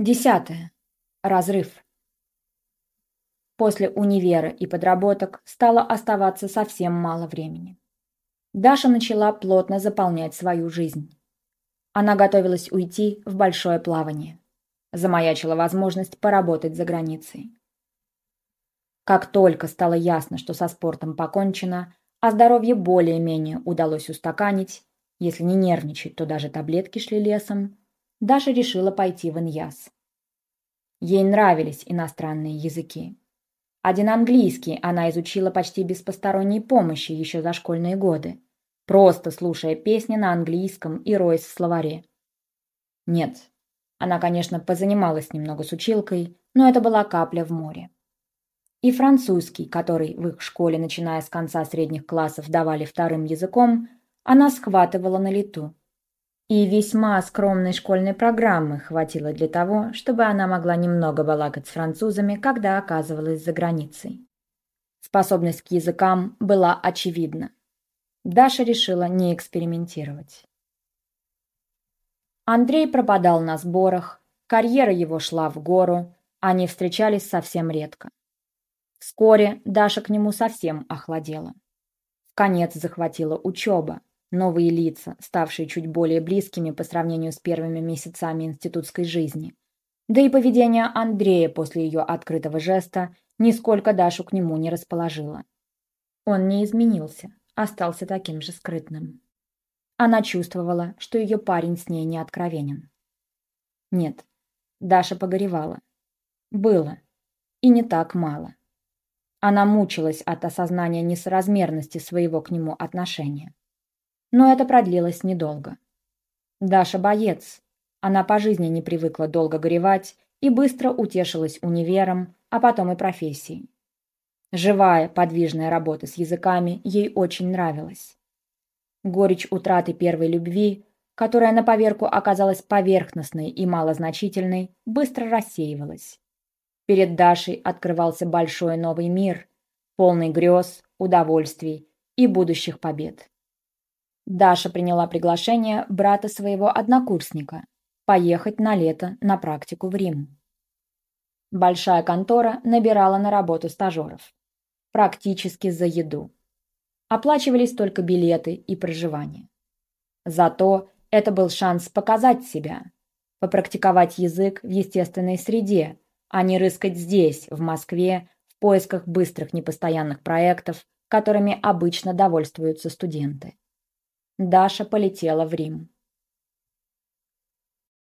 Десятое. Разрыв. После универа и подработок стало оставаться совсем мало времени. Даша начала плотно заполнять свою жизнь. Она готовилась уйти в большое плавание. Замаячила возможность поработать за границей. Как только стало ясно, что со спортом покончено, а здоровье более-менее удалось устаканить, если не нервничать, то даже таблетки шли лесом, Даша решила пойти в Иньяс. Ей нравились иностранные языки. Один английский она изучила почти без посторонней помощи еще за школьные годы, просто слушая песни на английском и роясь в словаре. Нет, она, конечно, позанималась немного с училкой, но это была капля в море. И французский, который в их школе, начиная с конца средних классов, давали вторым языком, она схватывала на лету. И весьма скромной школьной программы хватило для того, чтобы она могла немного балакать с французами, когда оказывалась за границей. Способность к языкам была очевидна. Даша решила не экспериментировать. Андрей пропадал на сборах, карьера его шла в гору, они встречались совсем редко. Вскоре Даша к нему совсем охладела. В конец захватила учеба, новые лица, ставшие чуть более близкими по сравнению с первыми месяцами институтской жизни. Да и поведение Андрея после ее открытого жеста нисколько Дашу к нему не расположило. Он не изменился, остался таким же скрытным. Она чувствовала, что ее парень с ней не откровенен. Нет, Даша погоревала. Было. И не так мало. Она мучилась от осознания несоразмерности своего к нему отношения. Но это продлилось недолго. Даша боец. Она по жизни не привыкла долго горевать и быстро утешилась универом, а потом и профессией. Живая, подвижная работа с языками ей очень нравилась. Горечь утраты первой любви, которая на поверку оказалась поверхностной и малозначительной, быстро рассеивалась. Перед Дашей открывался большой новый мир, полный грез, удовольствий и будущих побед. Даша приняла приглашение брата своего однокурсника поехать на лето на практику в Рим. Большая контора набирала на работу стажеров. Практически за еду. Оплачивались только билеты и проживание. Зато это был шанс показать себя, попрактиковать язык в естественной среде, а не рыскать здесь, в Москве, в поисках быстрых непостоянных проектов, которыми обычно довольствуются студенты. Даша полетела в Рим.